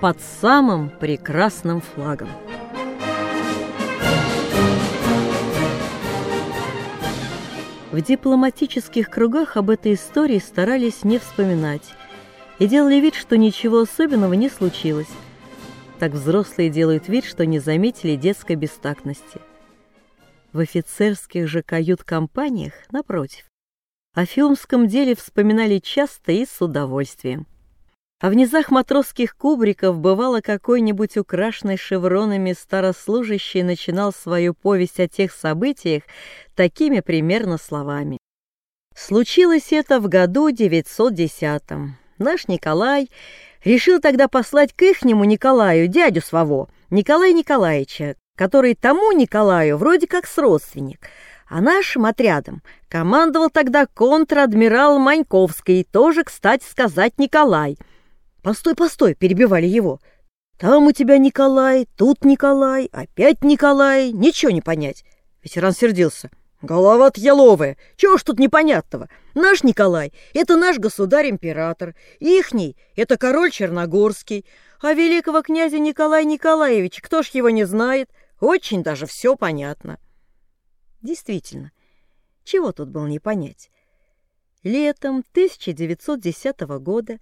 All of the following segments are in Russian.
под самым прекрасным флагом. В дипломатических кругах об этой истории старались не вспоминать и делали вид, что ничего особенного не случилось. Так взрослые делают вид, что не заметили детской бестактности. В офицерских же кают-компаниях, напротив, о филмском деле вспоминали часто и с удовольствием. А в низах матросских кубриков бывало какой-нибудь украшенный шевронами старослужащий начинал свою повесть о тех событиях такими примерно словами. Случилось это в году 910 -м. Наш Николай решил тогда послать к ихнему Николаю, дядю своего, Николая Николаевича, который тому Николаю вроде как с родственник, а нашим отрядом командовал тогда контр-адмирал Маньковский, тоже, кстати сказать, Николай – «Постой, постой!» — перебивали его. «Там у тебя Николай, тут Николай, опять Николай, ничего не понять!» Ветеран сердился. «Голова-то еловая! Чего ж тут непонятного? Наш Николай — это наш государь-император, ихний — это король Черногорский, а великого князя Николая Николаевича кто ж его не знает? Очень даже все понятно». Действительно, чего тут было не понять? Летом 1910 года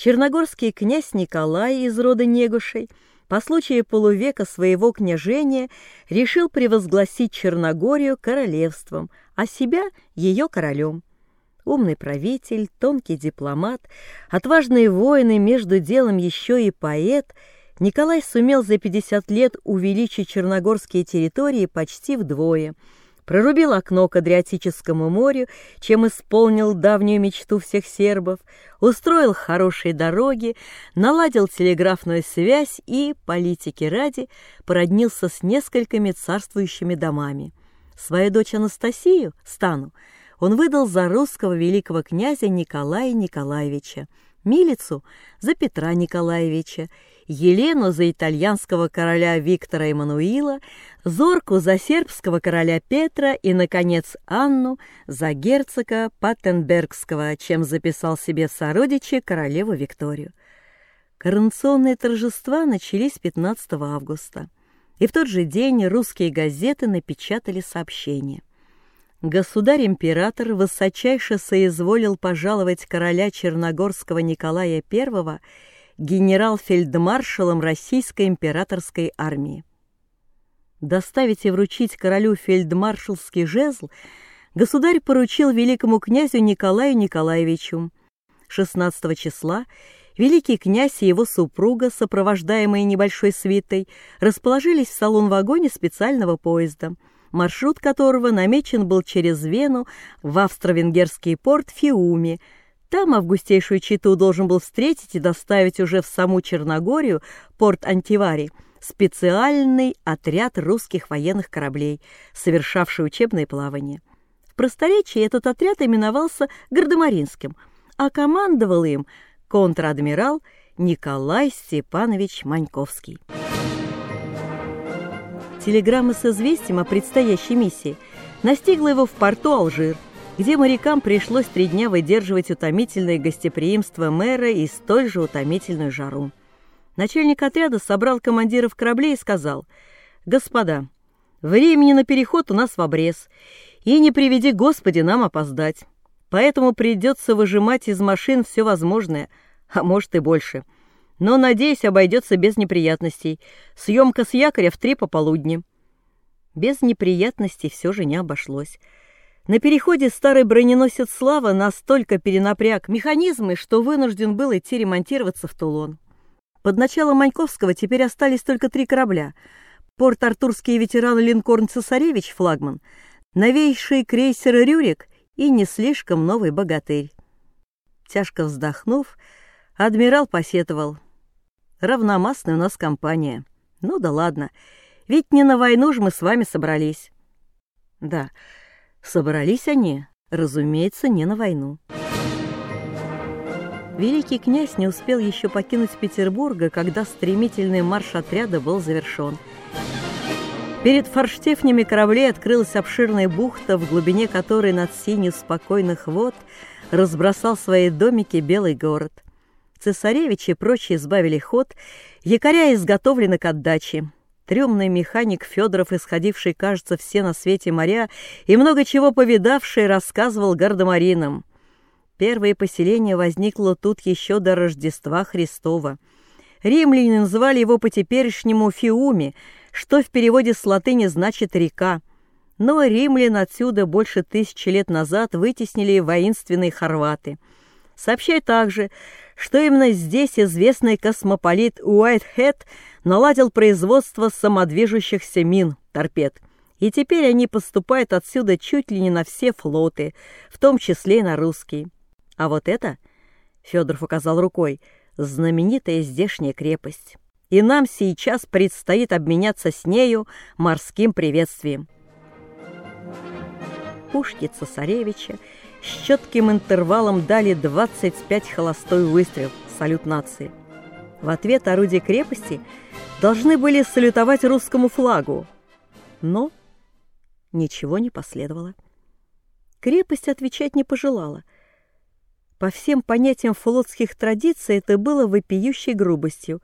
черногорский князь Николай из рода Негушей по случаю полувека своего княжения решил превозгласить Черногорию королевством, а себя ее королем. Умный правитель, тонкий дипломат, отважные воины, между делом еще и поэт, Николай сумел за 50 лет увеличить черногорские территории почти вдвое – прорубил окно к Адриатическому морю, чем исполнил давнюю мечту всех сербов, устроил хорошие дороги, наладил телеграфную связь и, политики ради, породнился с несколькими царствующими домами. Свою дочь Анастасию, Стану, он выдал за русского великого князя Николая Николаевича, Милицу за Петра Николаевича Елену за итальянского короля Виктора Эммануила, Зорку за сербского короля Петра и, наконец, Анну за герцога Паттенбергского, чем записал себе в сородичи королеву Викторию. Коронационные торжества начались 15 августа, и в тот же день русские газеты напечатали сообщение. Государь-император высочайше соизволил пожаловать короля Черногорского Николая I генерал-фельдмаршалом Российской императорской армии. Доставить и вручить королю фельдмаршалский жезл государь поручил великому князю Николаю Николаевичу. 16 числа великий князь и его супруга, сопровождаемые небольшой свитой, расположились в салон-вагоне специального поезда, маршрут которого намечен был через Вену в австро-венгерский порт Фиуми – там августейшую читу должен был встретить и доставить уже в саму Черногорию, порт Антивари, специальный отряд русских военных кораблей, совершавший учебное плавание. В просторечии этот отряд именовался Гардемаринским, а командовал им контр-адмирал Николай Степанович Маньковский. Телеграмма с известием о предстоящей миссии настигла его в порту Алжир – где морякам пришлось три дня выдерживать утомительное гостеприимство мэра и столь же утомительную жару. Начальник отряда собрал командиров кораблей и сказал, «Господа, времени на переход у нас в обрез, и не приведи Господи нам опоздать. Поэтому придется выжимать из машин все возможное, а может и больше. Но, надеюсь, обойдется без неприятностей. Съемка с якоря в три пополудни». Без неприятностей все же не обошлось. На переходе старый броненосец «Слава» настолько перенапряг механизмы, что вынужден был идти ремонтироваться в Тулон. Под началом Маньковского теперь остались только три корабля. Порт-Артурский ветеран линкорн «Цесаревич» флагман, новейший крейсер «Рюрик» и не слишком новый «Богатырь». Тяжко вздохнув, адмирал посетовал. «Равномастная у нас компания. Ну да ладно, ведь не на войну же мы с вами собрались». «Да». Собрались они, разумеется, не на войну. Великий князь не успел еще покинуть Петербурга, когда стремительный марш отряда был завершен. Перед форштефнями кораблей открылась обширная бухта, в глубине которой над синью спокойных вод разбросал свои домики белый город. Цесаревич и прочие избавили ход, якоря изготовлены к отдаче. Трюмный механик Федоров, исходивший, кажется, все на свете моря, и много чего повидавший, рассказывал гардемаринам. Первое поселение возникло тут еще до Рождества Христова. Римляне называли его по-теперешнему Фиуми, что в переводе с латыни значит «река». Но римлян отсюда больше тысячи лет назад вытеснили воинственные хорваты. Сообщай также, что именно здесь известный космополит Уайтхед наладил производство самодвижущихся мин, торпед. И теперь они поступают отсюда чуть ли не на все флоты, в том числе и на русский. А вот это, Федоров указал рукой, знаменитая здешняя крепость. И нам сейчас предстоит обменяться с нею морским приветствием. Пушки цесаревича с четким интервалом дали 25 холостой выстрел, салют нации. В ответ орудия крепости должны были салютовать русскому флагу, но ничего не последовало. Крепость отвечать не пожелала. По всем понятиям флотских традиций это было вопиющей грубостью,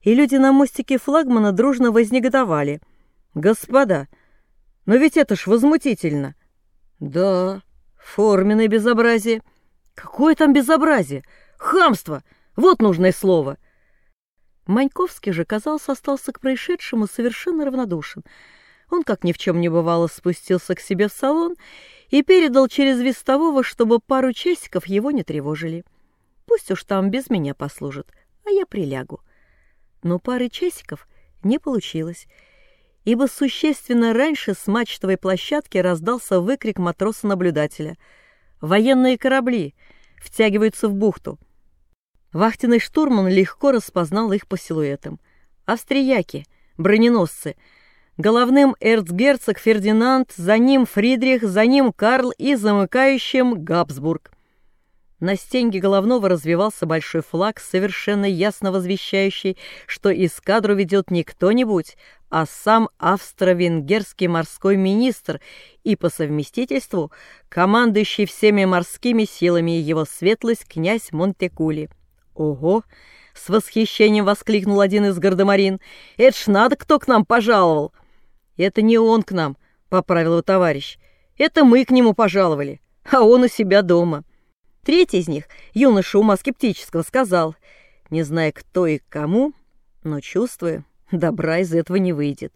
и люди на мостике флагмана дружно вознегодовали. «Господа, но ведь это ж возмутительно!» «Да, форменное безобразие!» «Какое там безобразие? Хамство! Вот нужное слово!» Маньковский же, казалось, остался к происшедшему совершенно равнодушен. Он, как ни в чем не бывало, спустился к себе в салон и передал через вестового, чтобы пару часиков его не тревожили. Пусть уж там без меня послужат, а я прилягу. Но пары часиков не получилось, ибо существенно раньше с мачтовой площадки раздался выкрик матроса-наблюдателя. «Военные корабли! Втягиваются в бухту!» Вахтенный штурман легко распознал их по силуэтам. Австрияки, броненосцы. Головным эрцгерцог Фердинанд, за ним Фридрих, за ним Карл и замыкающим Габсбург. На стенге головного развивался большой флаг, совершенно ясно возвещающий, что эскадру ведет не кто-нибудь, а сам австро-венгерский морской министр и по совместительству командующий всеми морскими силами его светлость князь Монтекули. «Ого!» — с восхищением воскликнул один из гардемарин. «Это ж надо, кто к нам пожаловал!» «Это не он к нам», — поправил его товарищ. «Это мы к нему пожаловали, а он у себя дома». Третий из них, юноша ума скептического, сказал, не зная кто и кому, но чувствуя, добра из этого не выйдет.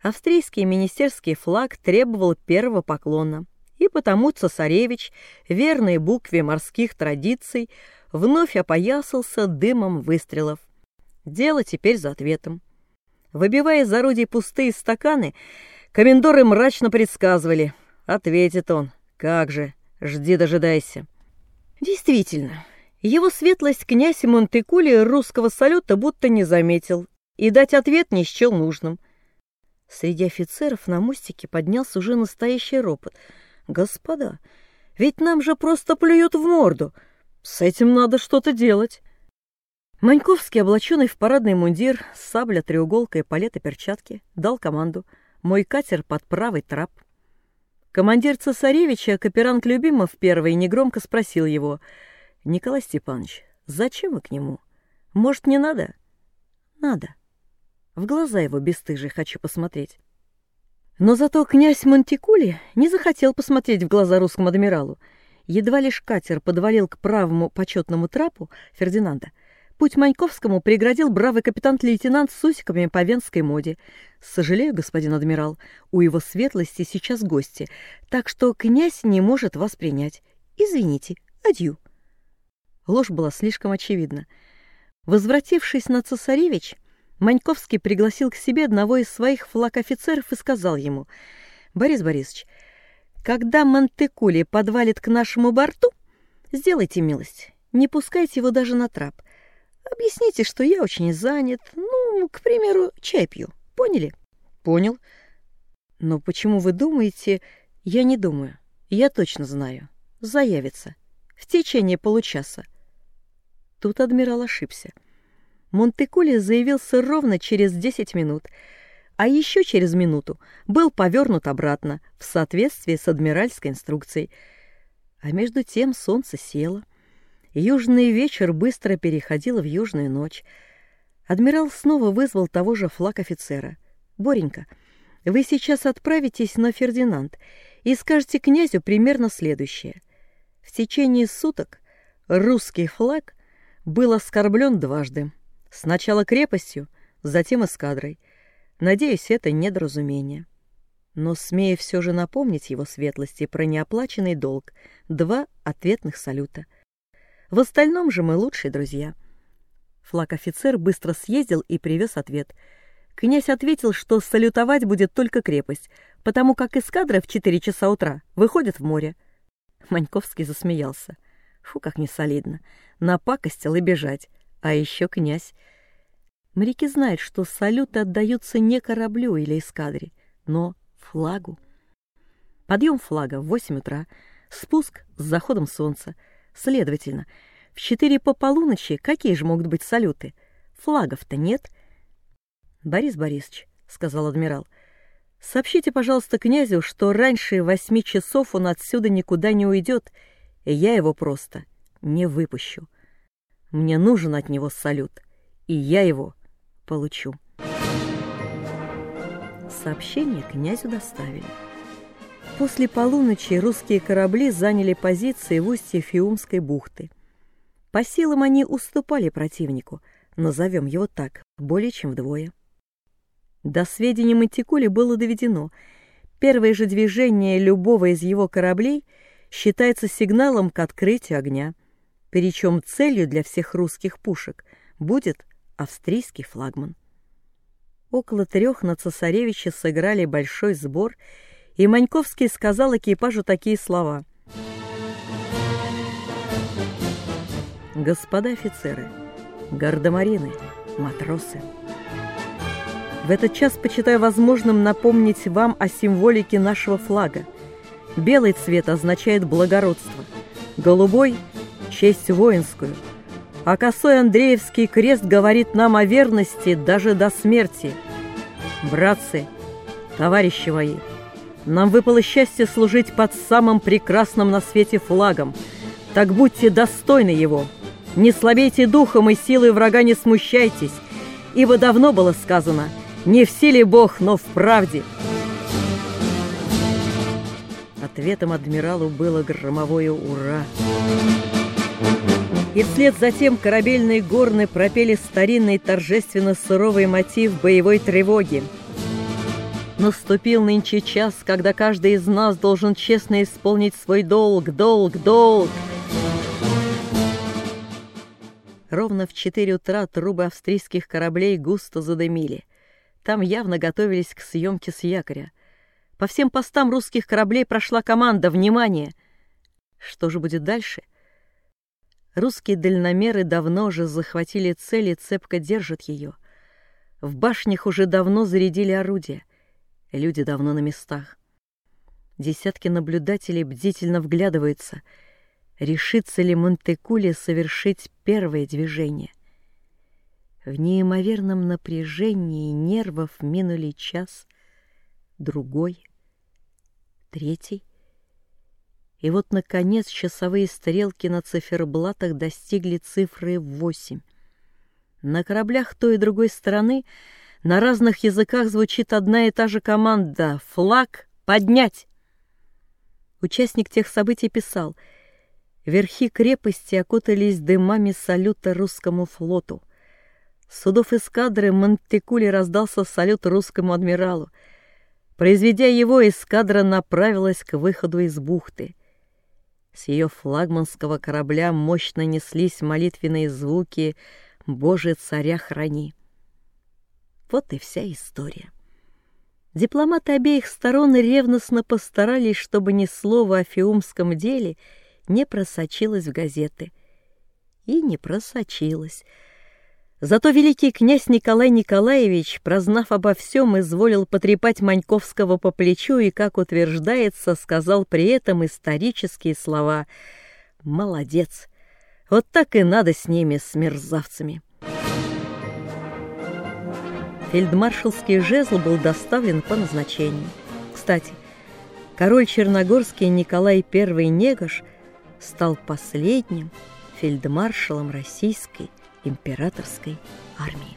Австрийский министерский флаг требовал первого поклона, и потому цесаревич, верной букве морских традиций, вновь опоясался дымом выстрелов. Дело теперь за ответом. Выбивая из орудий пустые стаканы, комендоры мрачно предсказывали. Ответит он. Как же, жди дожидайся. Действительно, его светлость князь Монтекули русского салюта будто не заметил и дать ответ не счел нужным. Среди офицеров на мостике поднялся уже настоящий ропот. «Господа, ведь нам же просто плюют в морду!» С этим надо что-то делать. Маньковский, облаченный в парадный мундир, сабля, треуголка и палеты перчатки, дал команду. Мой катер под правый трап. Командир цесаревича, Каперанг Любимов первый, негромко спросил его. «Николай Степанович, зачем вы к нему? Может, не надо?» «Надо. В глаза его бесстыжие хочу посмотреть». Но зато князь Монтикули не захотел посмотреть в глаза русскому адмиралу. Едва лишь катер подвалил к правому почетному трапу Фердинанда, путь Маньковскому преградил бравый капитан-лейтенант с усиками по венской моде. «Сожалею, господин адмирал, у его светлости сейчас гости, так что князь не может вас принять. Извините, адью». Ложь была слишком очевидна. Возвратившись на цесаревич, Маньковский пригласил к себе одного из своих флаг-офицеров и сказал ему, «Борис Борисович, когда Монтекули подвалит к нашему борту, сделайте милость, не пускайте его даже на трап. Объясните, что я очень занят, ну, к примеру, чай пью. Поняли? Понял. Но почему вы думаете... Я не думаю. Я точно знаю. Заявится. В течение получаса. Тут адмирал ошибся. Монтекули заявился ровно через десять минут — а еще через минуту был повернут обратно в соответствии с адмиральской инструкцией. А между тем солнце село, Южный вечер быстро переходил в южную ночь. Адмирал снова вызвал того же флаг офицера. «Боренька, вы сейчас отправитесь на Фердинанд и скажете князю примерно следующее. В течение суток русский флаг был оскорблен дважды. Сначала крепостью, затем эскадрой. Надеюсь, это недоразумение. Но смею все же напомнить его светлости про неоплаченный долг. Два ответных салюта. В остальном же мы лучшие друзья. Флаг-офицер быстро съездил и привез ответ. Князь ответил, что салютовать будет только крепость, потому как эскадра в четыре часа утра выходит в море. Маньковский засмеялся. Фу, как несолидно. Напакостил и бежать. А еще князь. Моряки знают, что салюты отдаются не кораблю или эскадре, но флагу. Подъем флага в восемь утра, спуск с заходом солнца. Следовательно, в четыре по полуночи какие же могут быть салюты? Флагов-то нет. Борис Борисович, — сказал адмирал, — сообщите, пожалуйста, князю, что раньше восьми часов он отсюда никуда не уйдет, и я его просто не выпущу. Мне нужен от него салют, и я его получу. Сообщение князю доставили. После полуночи русские корабли заняли позиции в устье Фиумской бухты. По силам они уступали противнику, назовем его так, более чем вдвое. До сведения Мантикули было доведено. Первое же движение любого из его кораблей считается сигналом к открытию огня, причем целью для всех русских пушек будет австрийский флагман. Около трех на цесаревича сыграли большой сбор, и Маньковский сказал экипажу такие слова. «Господа офицеры, гардемарины, матросы, в этот час почитаю возможным напомнить вам о символике нашего флага. Белый цвет означает благородство, голубой — честь воинскую — а косой Андреевский крест говорит нам о верности даже до смерти. Братцы, товарищи мои, нам выпало счастье служить под самым прекрасным на свете флагом. Так будьте достойны его. Не слабейте духом и силой врага не смущайтесь, ибо давно было сказано «Не в силе Бог, но в правде». Ответом адмиралу было громовое «Ура!». И вслед за тем корабельные горны пропели старинный торжественно-суровый мотив боевой тревоги. Наступил нынче час, когда каждый из нас должен честно исполнить свой долг, долг, долг. Ровно в четыре утра трубы австрийских кораблей густо задымили. Там явно готовились к съемке с якоря. По всем постам русских кораблей прошла команда «Внимание!». Что же будет дальше — Русские дальномеры давно же захватили цель и цепко держат ее. В башнях уже давно зарядили орудия. Люди давно на местах. Десятки наблюдателей бдительно вглядываются. Решится ли Монтекули совершить первое движение? В неимоверном напряжении нервов минули час, другой, третий — и вот, наконец, часовые стрелки на циферблатах достигли цифры 8. На кораблях той и другой стороны на разных языках звучит одна и та же команда «Флаг поднять!». Участник тех событий писал «Верхи крепости окутались дымами салюта русскому флоту. судов эскадры Монтекули раздался салют русскому адмиралу. Произведя его, эскадра направилась к выходу из бухты. С ее флагманского корабля мощно неслись молитвенные звуки «Боже, царя храни». Вот и вся история. Дипломаты обеих сторон ревностно постарались, чтобы ни слова о фиумском деле не просочилось в газеты. И не просочилось — Зато великий князь Николай Николаевич, прознав обо всем, изволил потрепать Маньковского по плечу и, как утверждается, сказал при этом исторические слова «Молодец! Вот так и надо с ними, с мерзавцами!» Фельдмаршалский жезл был доставлен по назначению. Кстати, король Черногорский Николай I Негаш стал последним фельдмаршалом российской императорской армии.